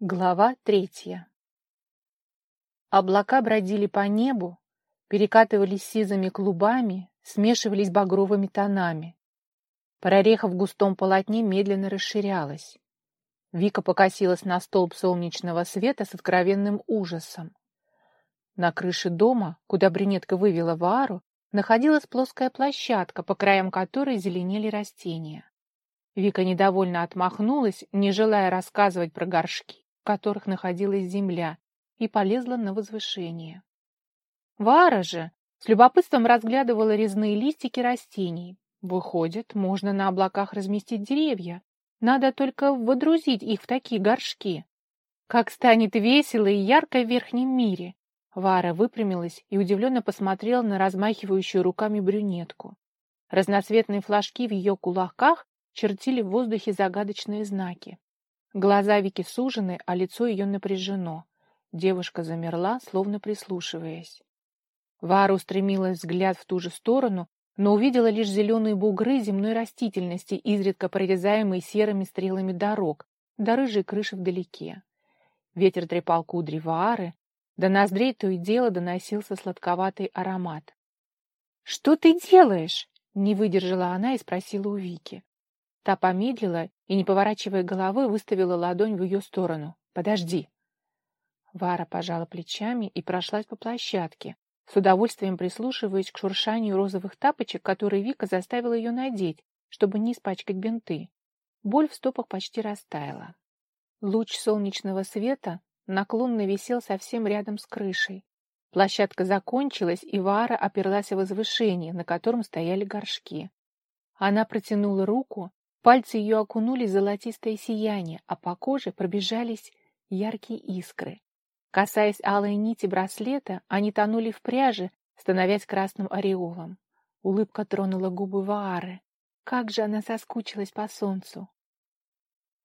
Глава третья Облака бродили по небу, перекатывались сизыми клубами, смешивались багровыми тонами. Прореха в густом полотне медленно расширялась. Вика покосилась на столб солнечного света с откровенным ужасом. На крыше дома, куда брюнетка вывела Вару, находилась плоская площадка, по краям которой зеленели растения. Вика недовольно отмахнулась, не желая рассказывать про горшки, в которых находилась земля, и полезла на возвышение. Вара же с любопытством разглядывала резные листики растений. Выходит, можно на облаках разместить деревья. Надо только водрузить их в такие горшки. Как станет весело и ярко в верхнем мире. Вара выпрямилась и удивленно посмотрела на размахивающую руками брюнетку. Разноцветные флажки в ее кулаках чертили в воздухе загадочные знаки. Глаза Вики сужены, а лицо ее напряжено. Девушка замерла, словно прислушиваясь. Вара устремилась взгляд в ту же сторону, но увидела лишь зеленые бугры земной растительности, изредка прорезаемые серыми стрелами дорог, да рыжие крыши вдалеке. Ветер трепал кудри Ваары, до ноздрей то и дело доносился сладковатый аромат. — Что ты делаешь? — не выдержала она и спросила у Вики. Та помедлила и, не поворачивая головы, выставила ладонь в ее сторону. «Подожди!» Вара пожала плечами и прошлась по площадке, с удовольствием прислушиваясь к шуршанию розовых тапочек, которые Вика заставила ее надеть, чтобы не испачкать бинты. Боль в стопах почти растаяла. Луч солнечного света наклонно висел совсем рядом с крышей. Площадка закончилась, и Вара оперлась о возвышение, на котором стояли горшки. Она протянула руку Пальцы ее окунули в золотистое сияние, а по коже пробежались яркие искры. Касаясь алой нити браслета, они тонули в пряже, становясь красным ореолом. Улыбка тронула губы Ваары. Как же она соскучилась по солнцу!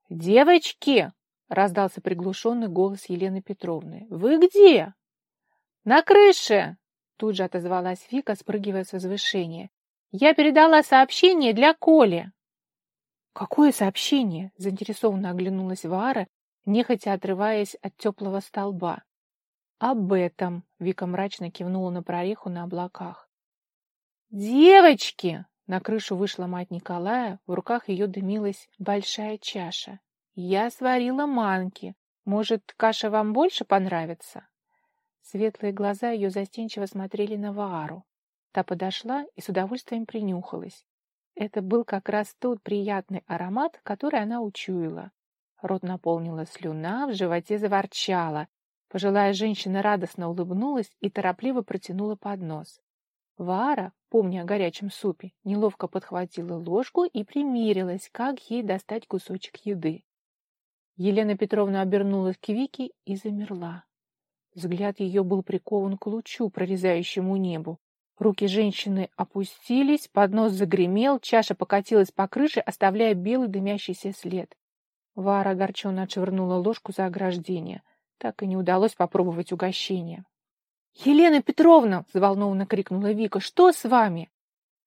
«Девочки!» — раздался приглушенный голос Елены Петровны. «Вы где?» «На крыше!» — тут же отозвалась Вика, спрыгивая с возвышения. «Я передала сообщение для Коли!» «Какое сообщение?» — заинтересованно оглянулась Вара, нехотя отрываясь от теплого столба. «Об этом!» — Вика мрачно кивнула на прореху на облаках. «Девочки!» — на крышу вышла мать Николая, в руках ее дымилась большая чаша. «Я сварила манки. Может, каша вам больше понравится?» Светлые глаза ее застенчиво смотрели на Ваару. Та подошла и с удовольствием принюхалась. Это был как раз тот приятный аромат, который она учуяла. Рот наполнила слюна, в животе заворчала. Пожилая женщина радостно улыбнулась и торопливо протянула поднос. Вара, помня о горячем супе, неловко подхватила ложку и примирилась, как ей достать кусочек еды. Елена Петровна обернулась к Вике и замерла. Взгляд ее был прикован к лучу, прорезающему небу. Руки женщины опустились, поднос загремел, чаша покатилась по крыше, оставляя белый дымящийся след. Вара огорченно отшвырнула ложку за ограждение. Так и не удалось попробовать угощение. — Елена Петровна! — взволнованно крикнула Вика. — Что с вами?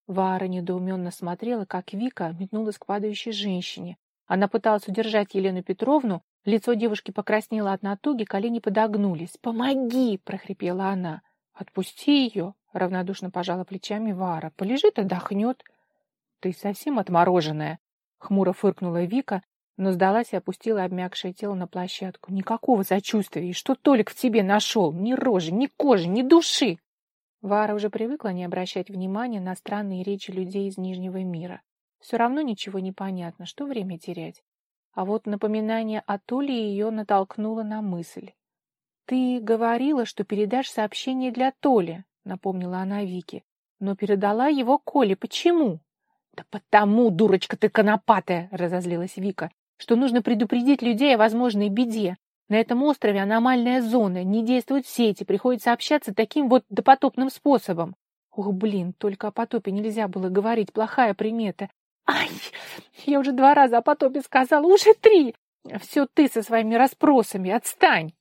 Вара недоуменно смотрела, как Вика метнулась к падающей женщине. Она пыталась удержать Елену Петровну, лицо девушки покраснело от натуги, колени подогнулись. «Помоги!» — прохрипела она. «Отпусти ее!» — равнодушно пожала плечами Вара. «Полежит, отдохнет». «Ты совсем отмороженная!» — хмуро фыркнула Вика, но сдалась и опустила обмякшее тело на площадку. «Никакого сочувствия! И что Толик в тебе нашел? Ни рожи, ни кожи, ни души!» Вара уже привыкла не обращать внимания на странные речи людей из Нижнего мира. Все равно ничего не понятно, что время терять. А вот напоминание о Толе ее натолкнуло на мысль. «Ты говорила, что передашь сообщение для Толи», — напомнила она Вике. «Но передала его Коле. Почему?» «Да потому, дурочка ты конопатая!» — разозлилась Вика. «Что нужно предупредить людей о возможной беде. На этом острове аномальная зона, не действуют сети, приходится общаться таким вот допотопным способом. Ух, блин, только о потопе нельзя было говорить, плохая примета. Ай, я уже два раза о потопе сказала, уже три. Все ты со своими расспросами, отстань.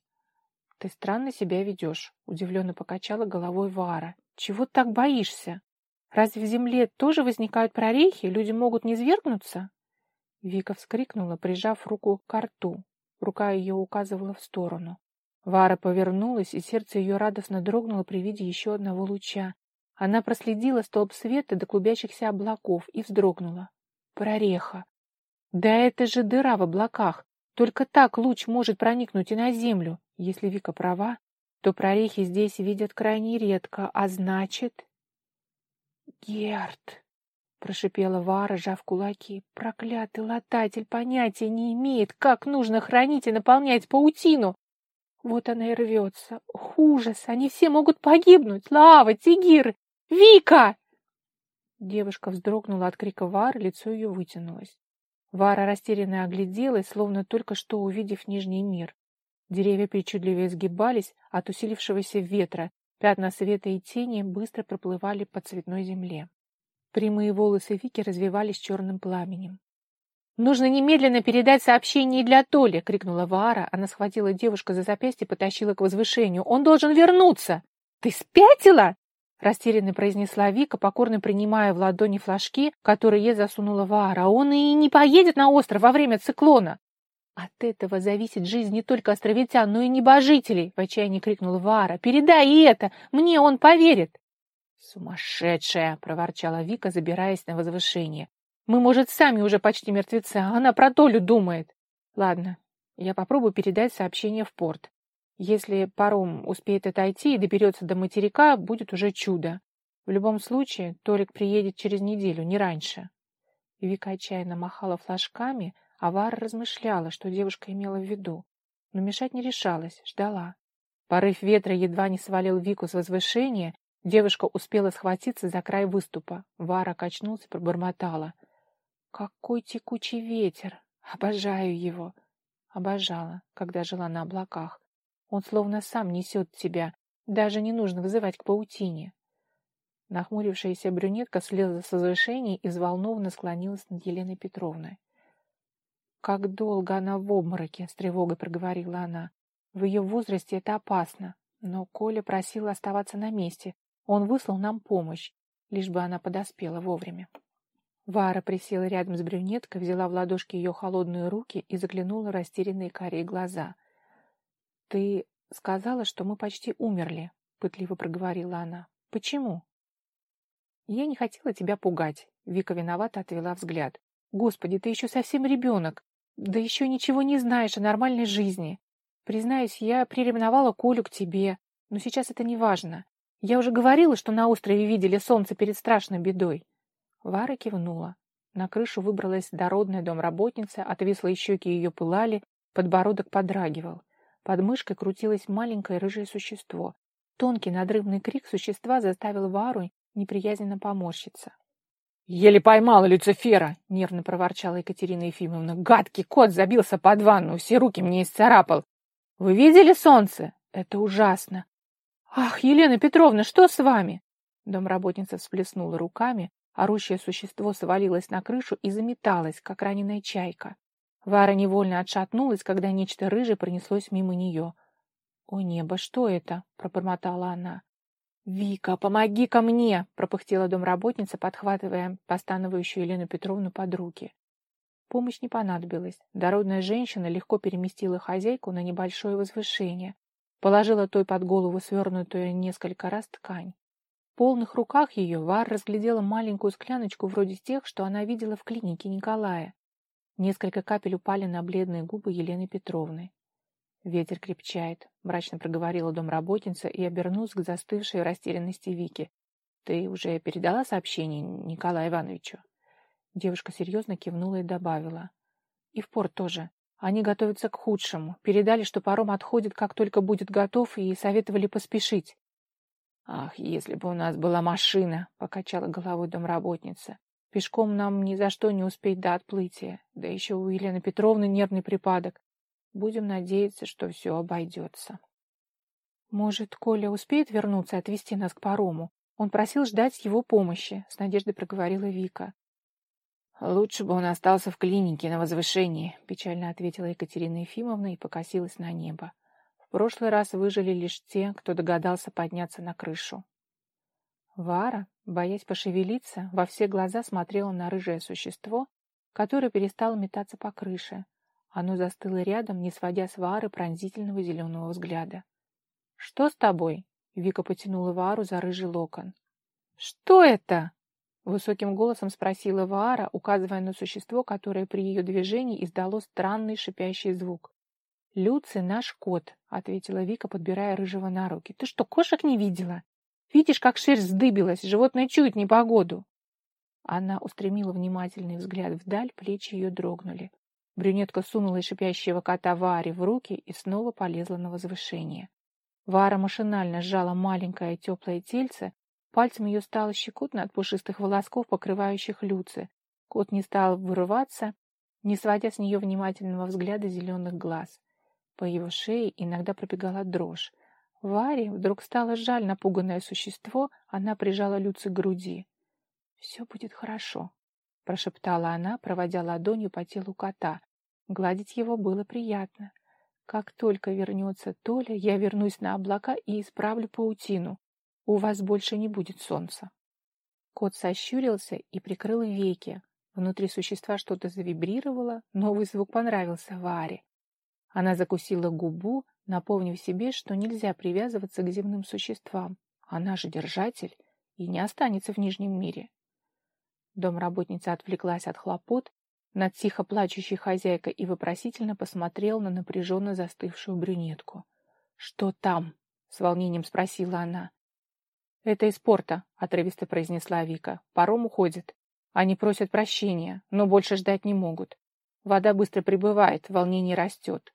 «Ты странно себя ведешь», — удивленно покачала головой Вара. «Чего так боишься? Разве в земле тоже возникают прорехи, люди могут не свергнуться?» Вика вскрикнула, прижав руку к рту. Рука ее указывала в сторону. Вара повернулась, и сердце ее радостно дрогнуло при виде еще одного луча. Она проследила столб света до клубящихся облаков и вздрогнула. Прореха! Да это же дыра в облаках! Только так луч может проникнуть и на землю. Если Вика права, то прорехи здесь видят крайне редко, а значит... Герт! Прошипела Вара, сжав кулаки. Проклятый лататель понятия не имеет, как нужно хранить и наполнять паутину. Вот она и рвется. Ужас! Они все могут погибнуть! Лава, Тигир! Вика! Девушка вздрогнула от крика Вары, лицо ее вытянулось. Вара растерянно огляделась, словно только что увидев Нижний мир. Деревья причудливо изгибались от усилившегося ветра, пятна света и тени быстро проплывали по цветной земле. Прямые волосы Вики развивались черным пламенем. «Нужно немедленно передать сообщение для Толи!» — крикнула Вара. Она схватила девушку за запястье и потащила к возвышению. «Он должен вернуться!» «Ты спятила?» — растерянно произнесла Вика, покорно принимая в ладони флажки, которые ей засунула Вара. «Он и не поедет на остров во время циклона!» «От этого зависит жизнь не только островитян, но и небожителей!» — в отчаянии крикнула Вара. «Передай и это! Мне он поверит!» «Сумасшедшая!» — проворчала Вика, забираясь на возвышение. Мы, может, сами уже почти мертвецы, а она про Толю думает. Ладно, я попробую передать сообщение в порт. Если паром успеет отойти и доберется до материка, будет уже чудо. В любом случае, Толик приедет через неделю, не раньше. Вика отчаянно махала флажками, а Вара размышляла, что девушка имела в виду. Но мешать не решалась, ждала. Порыв ветра едва не свалил Вику с возвышения, девушка успела схватиться за край выступа. Вара качнулся и пробормотала. Какой текучий ветер! Обожаю его! Обожала, когда жила на облаках. Он словно сам несет тебя, даже не нужно вызывать к паутине. Нахмурившаяся брюнетка слезла с возвышения и взволнованно склонилась над Еленой Петровной. «Как долго она в обмороке!» — с тревогой проговорила она. «В ее возрасте это опасно, но Коля просил оставаться на месте. Он выслал нам помощь, лишь бы она подоспела вовремя». Вара присела рядом с брюнеткой, взяла в ладошки ее холодные руки и заглянула в растерянные карие глаза. «Ты сказала, что мы почти умерли», — пытливо проговорила она. «Почему?» «Я не хотела тебя пугать», — Вика виновато отвела взгляд. «Господи, ты еще совсем ребенок, да еще ничего не знаешь о нормальной жизни. Признаюсь, я приревновала Колю к тебе, но сейчас это не важно. Я уже говорила, что на острове видели солнце перед страшной бедой. Вара кивнула. На крышу выбралась дородная домработница, отвислые щеки ее пылали, подбородок подрагивал. Под мышкой крутилось маленькое рыжее существо. Тонкий надрывный крик существа заставил Вару неприязненно поморщиться. «Еле поймала Люцифера!» — нервно проворчала Екатерина Ефимовна. «Гадкий кот забился под ванну, все руки мне исцарапал. Вы видели солнце? Это ужасно!» «Ах, Елена Петровна, что с вами?» Домработница всплеснула руками, Орущее существо свалилось на крышу и заметалось, как раненая чайка. Вара невольно отшатнулась, когда нечто рыжее пронеслось мимо нее. «О небо, что это?» — пробормотала она. «Вика, помоги ко мне!» — пропыхтела домработница, подхватывая постановающую Елену Петровну под руки. Помощь не понадобилась. Дородная женщина легко переместила хозяйку на небольшое возвышение, положила той под голову свернутую несколько раз ткань. В полных руках ее Вар разглядела маленькую скляночку вроде тех, что она видела в клинике Николая. Несколько капель упали на бледные губы Елены Петровны. «Ветер крепчает», — мрачно проговорила домработница и обернулась к застывшей растерянности Вике. «Ты уже передала сообщение Николаю Ивановичу?» Девушка серьезно кивнула и добавила. «И в порт тоже. Они готовятся к худшему. Передали, что паром отходит, как только будет готов, и советовали поспешить. «Ах, если бы у нас была машина!» — покачала головой домработница. «Пешком нам ни за что не успеть до отплытия. Да еще у Елены Петровны нервный припадок. Будем надеяться, что все обойдется». «Может, Коля успеет вернуться и отвезти нас к парому? Он просил ждать его помощи», — с надеждой проговорила Вика. «Лучше бы он остался в клинике на возвышении», — печально ответила Екатерина Ефимовна и покосилась на небо прошлый раз выжили лишь те, кто догадался подняться на крышу. Вара, боясь пошевелиться, во все глаза смотрела на рыжее существо, которое перестало метаться по крыше, Оно застыло рядом, не сводя с Вары пронзительного зеленого взгляда. «Что с тобой?» — Вика потянула Вару за рыжий локон. «Что это?» — высоким голосом спросила Ваара, указывая на существо, которое при ее движении издало странный шипящий звук. «Люци наш кот», — ответила Вика, подбирая рыжего на руки. «Ты что, кошек не видела? Видишь, как шерсть вздыбилась, животное чует непогоду». Она устремила внимательный взгляд вдаль, плечи ее дрогнули. Брюнетка сунула шипящего кота Варе в руки и снова полезла на возвышение. Вара машинально сжала маленькое теплое тельце, пальцем ее стало щекотно от пушистых волосков, покрывающих люцы. Кот не стал вырываться, не сводя с нее внимательного взгляда зеленых глаз. По его шее иногда пробегала дрожь. Варе вдруг стало жаль напуганное существо, она прижала Люци к груди. «Все будет хорошо», — прошептала она, проводя ладонью по телу кота. Гладить его было приятно. «Как только вернется Толя, я вернусь на облака и исправлю паутину. У вас больше не будет солнца». Кот сощурился и прикрыл веки. Внутри существа что-то завибрировало, новый звук понравился Варе. Она закусила губу, напомнив себе, что нельзя привязываться к земным существам. Она же держатель и не останется в Нижнем мире. Домработница отвлеклась от хлопот, над тихо плачущей хозяйкой и вопросительно посмотрел на напряженно застывшую брюнетку. «Что там?» — с волнением спросила она. «Это из порта», — отрывисто произнесла Вика. «Паром уходит. Они просят прощения, но больше ждать не могут. Вода быстро прибывает, волнение растет.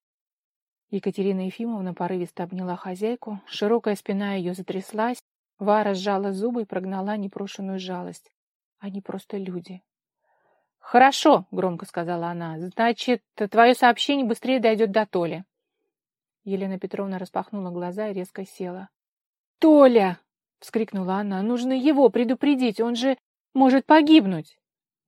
Екатерина Ефимовна порывисто обняла хозяйку, широкая спина ее затряслась, Вара сжала зубы и прогнала непрошенную жалость. Они просто люди. «Хорошо», — громко сказала она, — «значит, твое сообщение быстрее дойдет до Толи». Елена Петровна распахнула глаза и резко села. «Толя!» — вскрикнула она. «Нужно его предупредить, он же может погибнуть!»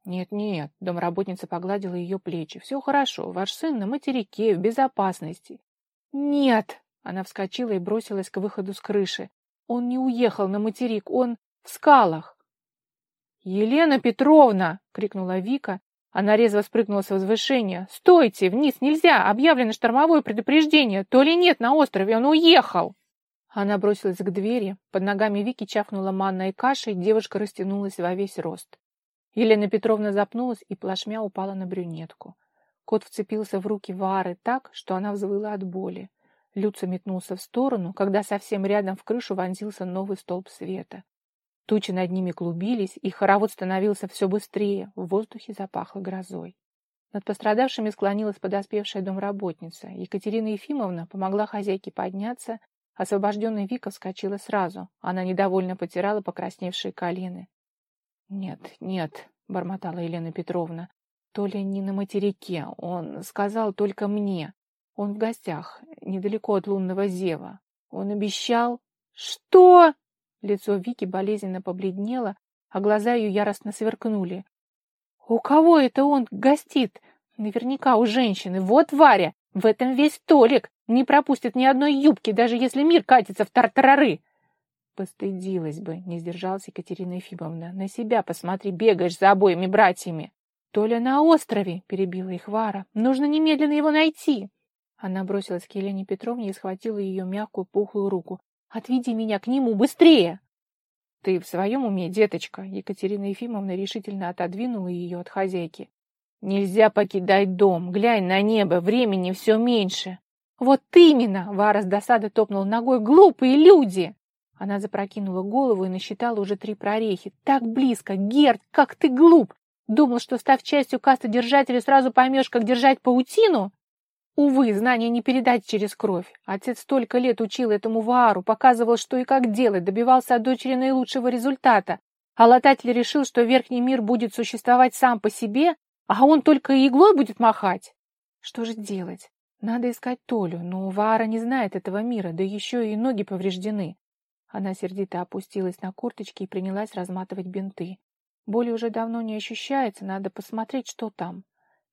«Нет-нет», — домработница погладила ее плечи. «Все хорошо, ваш сын на материке, в безопасности. «Нет!» — она вскочила и бросилась к выходу с крыши. «Он не уехал на материк, он в скалах!» «Елена Петровна!» — крикнула Вика. Она резво спрыгнула с возвышения. «Стойте! Вниз нельзя! Объявлено штормовое предупреждение! То ли нет на острове, он уехал!» Она бросилась к двери. Под ногами Вики чавкнула манной кашей, девушка растянулась во весь рост. Елена Петровна запнулась и плашмя упала на брюнетку. Кот вцепился в руки Вары так, что она взвыла от боли. Люца метнулся в сторону, когда совсем рядом в крышу вонзился новый столб света. Тучи над ними клубились, и хоровод становился все быстрее, в воздухе запахло грозой. Над пострадавшими склонилась подоспевшая домработница. Екатерина Ефимовна помогла хозяйке подняться, освобожденная Вика вскочила сразу. Она недовольно потирала покрасневшие колени. «Нет, нет», — бормотала Елена Петровна, то ли не на материке, он сказал только мне. Он в гостях, недалеко от лунного зева. Он обещал... Что? Лицо Вики болезненно побледнело, а глаза ее яростно сверкнули. У кого это он гостит? Наверняка у женщины. Вот Варя, в этом весь Толик. Не пропустит ни одной юбки, даже если мир катится в тартарары. Постыдилась бы, не сдержалась Екатерина Ефимовна. На себя посмотри, бегаешь за обоими братьями. «Толя на острове!» — перебила их Вара. «Нужно немедленно его найти!» Она бросилась к Елене Петровне и схватила ее мягкую пухлую руку. «Отведи меня к нему! Быстрее!» «Ты в своем уме, деточка?» Екатерина Ефимовна решительно отодвинула ее от хозяйки. «Нельзя покидать дом. Глянь на небо. Времени все меньше». «Вот именно!» — Вара с досады топнул ногой. «Глупые люди!» Она запрокинула голову и насчитала уже три прорехи. «Так близко! Герд, как ты глуп! Думал, что, став частью касты держателей, сразу поймешь, как держать паутину? Увы, знания не передать через кровь. Отец столько лет учил этому Ваару, показывал, что и как делать, добивался от дочери наилучшего результата. А лататель решил, что верхний мир будет существовать сам по себе, а он только иглой будет махать. Что же делать? Надо искать Толю, но Ваара не знает этого мира, да еще и ноги повреждены. Она сердито опустилась на курточки и принялась разматывать бинты. Боли уже давно не ощущается, надо посмотреть, что там.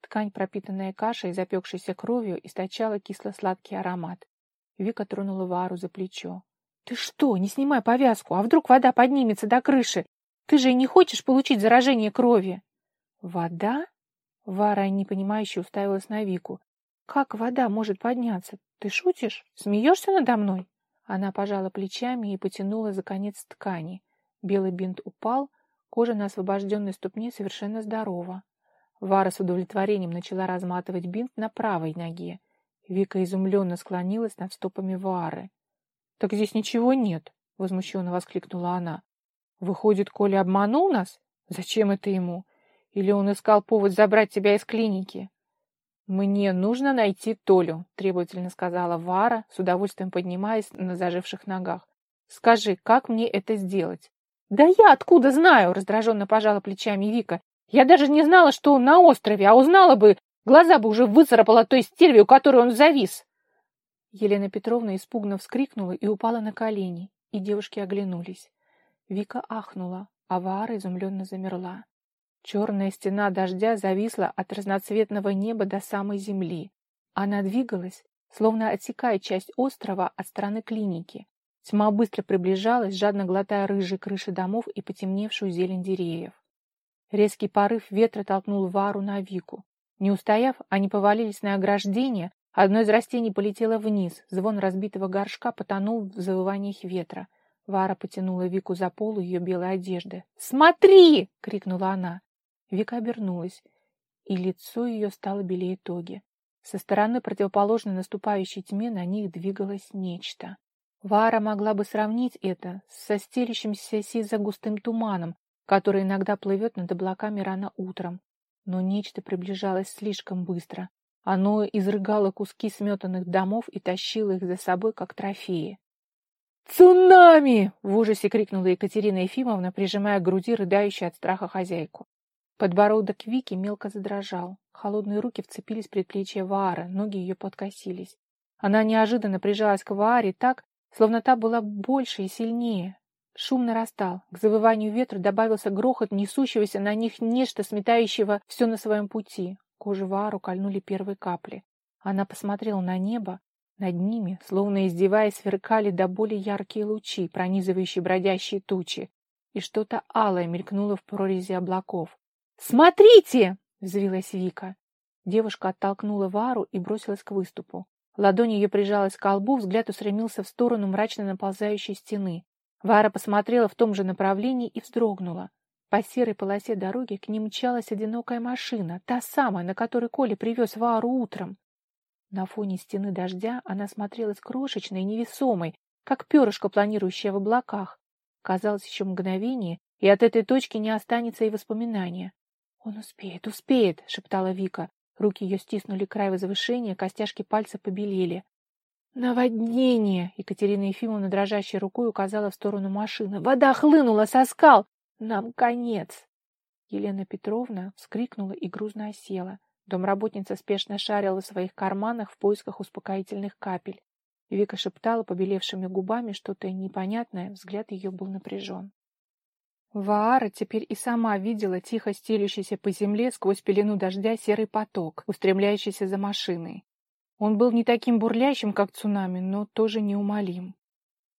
Ткань, пропитанная кашей, запекшейся кровью, источала кисло-сладкий аромат. Вика тронула Вару за плечо. «Ты что? Не снимай повязку, а вдруг вода поднимется до крыши? Ты же и не хочешь получить заражение крови?» «Вода?» Вара, непонимающе, уставилась на Вику. Как вода может подняться? Ты шутишь? Смеешься надо мной? Она пожала плечами и потянула за конец ткани. Белый бинт упал, кожа на освобожденной ступне совершенно здорова. Вара с удовлетворением начала разматывать бинт на правой ноге. Вика изумленно склонилась над стопами Вары. — Так здесь ничего нет, — возмущенно воскликнула она. — Выходит, Коля обманул нас? Зачем это ему? Или он искал повод забрать тебя из клиники? — Мне нужно найти Толю, — требовательно сказала Вара, с удовольствием поднимаясь на заживших ногах. — Скажи, как мне это сделать? — Да я откуда знаю, — раздраженно пожала плечами Вика. — Я даже не знала, что он на острове, а узнала бы, глаза бы уже выцарапала той стерве, у которой он завис. Елена Петровна испуганно вскрикнула и упала на колени, и девушки оглянулись. Вика ахнула, а Ваара изумленно замерла. Черная стена дождя зависла от разноцветного неба до самой земли. Она двигалась, словно отсекая часть острова от стороны клиники. Тьма быстро приближалась, жадно глотая рыжие крыши домов и потемневшую зелень деревьев. Резкий порыв ветра толкнул Вару на Вику. Не устояв, они повалились на ограждение, Одно из растений полетело вниз, звон разбитого горшка потонул в завываниях ветра. Вара потянула Вику за полу ее белой одежды. «Смотри!» — крикнула она. Вика обернулась, и лицо ее стало белее тоги. Со стороны противоположной наступающей тьме на них двигалось нечто. Вара могла бы сравнить это со стелящимся сизо-густым туманом, который иногда плывет над облаками рано утром. Но нечто приближалось слишком быстро. Оно изрыгало куски сметанных домов и тащило их за собой, как трофеи. «Цунами!» — в ужасе крикнула Екатерина Ефимовна, прижимая к груди рыдающую от страха хозяйку. Подбородок Вики мелко задрожал. Холодные руки вцепились в предплечье Ваары, ноги ее подкосились. Она неожиданно прижалась к Вааре так, словно та была больше и сильнее. Шум нарастал. К завыванию ветра добавился грохот несущегося на них нечто, сметающего все на своем пути. Кожу Вару кольнули первые капли. Она посмотрела на небо. Над ними, словно издеваясь, сверкали до боли яркие лучи, пронизывающие бродящие тучи. И что-то алое мелькнуло в прорези облаков. «Смотрите!» — взвилась Вика. Девушка оттолкнула Вару и бросилась к выступу. Ладонь ее прижалась к колбу, взгляд устремился в сторону мрачно наползающей стены. Вара посмотрела в том же направлении и вздрогнула. По серой полосе дороги к ним мчалась одинокая машина, та самая, на которой Коля привез Вару утром. На фоне стены дождя она смотрелась крошечной и невесомой, как перышко, планирующее в облаках. Казалось, еще мгновение, и от этой точки не останется и воспоминания. «Он успеет, успеет!» — шептала Вика. Руки ее стиснули край возвышения, костяшки пальца побелели. «Наводнение!» — Екатерина Ефимовна дрожащей рукой указала в сторону машины. «Вода хлынула со скал! Нам конец!» Елена Петровна вскрикнула и грузно осела. Домработница спешно шарила в своих карманах в поисках успокоительных капель. Вика шептала побелевшими губами что-то непонятное, взгляд ее был напряжен. Ваара теперь и сама видела тихо стелющийся по земле сквозь пелену дождя серый поток, устремляющийся за машиной. Он был не таким бурлящим, как цунами, но тоже неумолим.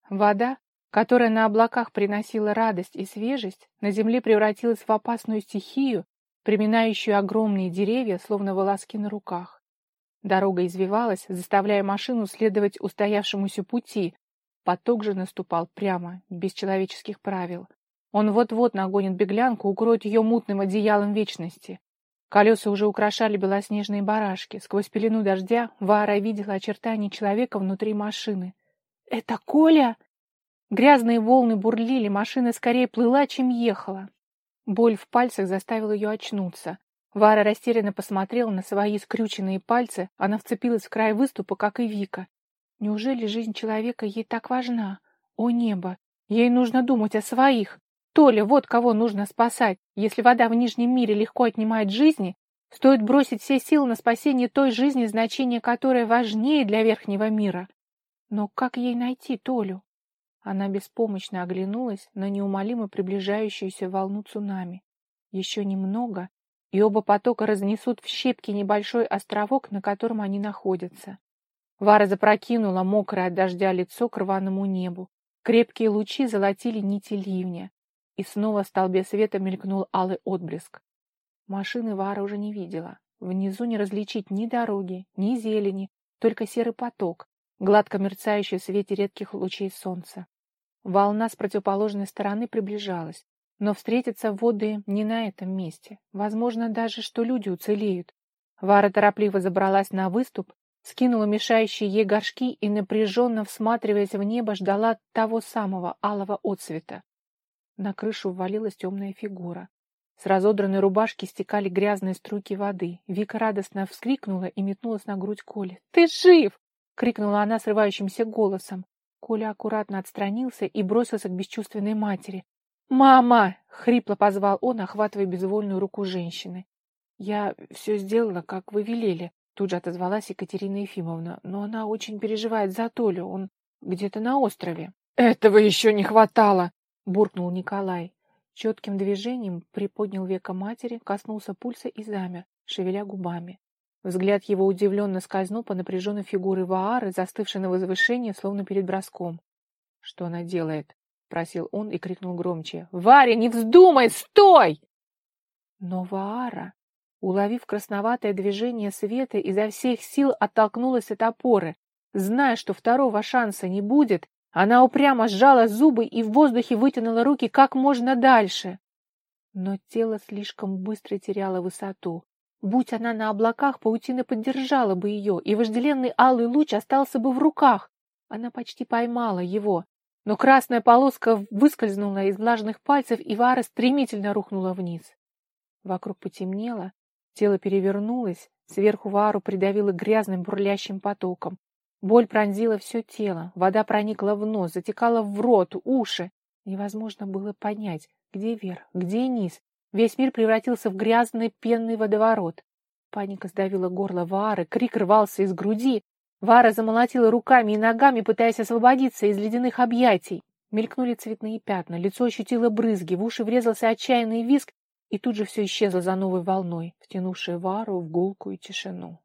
Вода, которая на облаках приносила радость и свежесть, на земле превратилась в опасную стихию, приминающую огромные деревья, словно волоски на руках. Дорога извивалась, заставляя машину следовать устоявшемуся пути. Поток же наступал прямо, без человеческих правил. Он вот-вот нагонит беглянку, укроет ее мутным одеялом вечности. Колеса уже украшали белоснежные барашки. Сквозь пелену дождя Вара видела очертания человека внутри машины. «Это Коля!» Грязные волны бурлили, машина скорее плыла, чем ехала. Боль в пальцах заставила ее очнуться. Вара растерянно посмотрела на свои скрюченные пальцы, она вцепилась в край выступа, как и Вика. Неужели жизнь человека ей так важна? О небо! Ей нужно думать о своих. Толя, вот кого нужно спасать. Если вода в Нижнем мире легко отнимает жизни, стоит бросить все силы на спасение той жизни, значение которой важнее для Верхнего мира. Но как ей найти Толю? Она беспомощно оглянулась на неумолимо приближающуюся волну цунами. Еще немного, и оба потока разнесут в щепки небольшой островок, на котором они находятся. Вара запрокинула мокрое от дождя лицо к рваному небу. Крепкие лучи золотили нити ливня, и снова в столбе света мелькнул алый отблеск. Машины Вара уже не видела. Внизу не различить ни дороги, ни зелени, только серый поток, гладко мерцающий в свете редких лучей солнца. Волна с противоположной стороны приближалась, но встретиться воды не на этом месте. Возможно даже, что люди уцелеют. Вара торопливо забралась на выступ, скинула мешающие ей горшки и, напряженно всматриваясь в небо, ждала того самого алого отцвета. На крышу ввалилась темная фигура. С разодранной рубашки стекали грязные струйки воды. Вика радостно вскрикнула и метнулась на грудь Коли. «Ты жив!» — крикнула она срывающимся голосом. Коля аккуратно отстранился и бросился к бесчувственной матери. «Мама!» — хрипло позвал он, охватывая безвольную руку женщины. «Я все сделала, как вы велели», — тут же отозвалась Екатерина Ефимовна. «Но она очень переживает за Толю. Он где-то на острове». «Этого еще не хватало!» — буркнул Николай. Четким движением приподнял века матери, коснулся пульса и замер, шевеля губами. Взгляд его удивленно скользнул по напряженной фигуре Ваары, застывшей на возвышении, словно перед броском. «Что она делает?» — просил он и крикнул громче. «Варя, не вздумай! Стой!» Но Ваара, уловив красноватое движение света, изо всех сил оттолкнулась от опоры. Зная, что второго шанса не будет, она упрямо сжала зубы и в воздухе вытянула руки как можно дальше. Но тело слишком быстро теряло высоту. Будь она на облаках, паутина поддержала бы ее, и вожделенный алый луч остался бы в руках. Она почти поймала его, но красная полоска выскользнула из влажных пальцев, и Вара стремительно рухнула вниз. Вокруг потемнело, тело перевернулось, сверху Вару придавило грязным бурлящим потоком. Боль пронзила все тело, вода проникла в нос, затекала в рот, уши. Невозможно было понять, где верх, где низ. Весь мир превратился в грязный пенный водоворот. Паника сдавила горло Вары, крик рвался из груди. Вара замолотила руками и ногами, пытаясь освободиться из ледяных объятий. Мелькнули цветные пятна, лицо ощутило брызги, в уши врезался отчаянный визг, и тут же все исчезло за новой волной, втянувшей Вару в гулкую тишину.